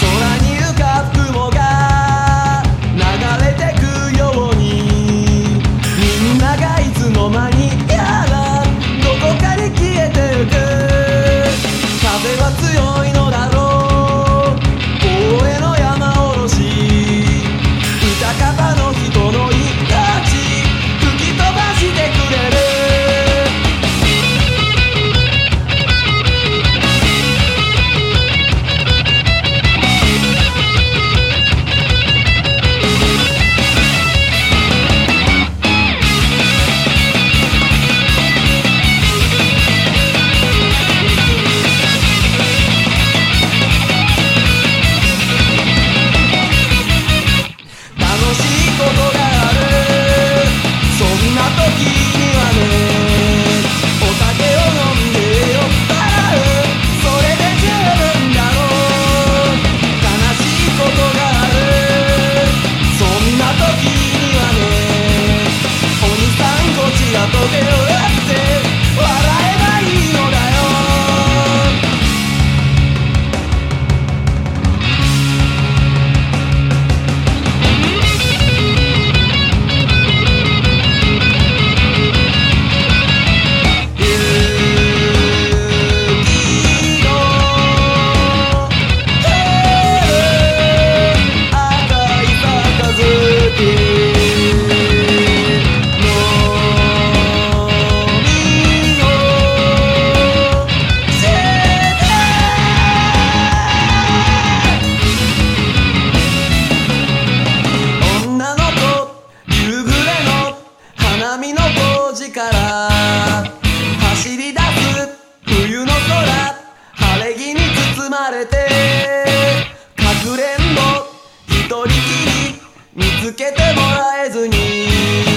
空から走り出す冬の空晴れ着に包まれてかくれんぼ一人きり見つけてもらえずに。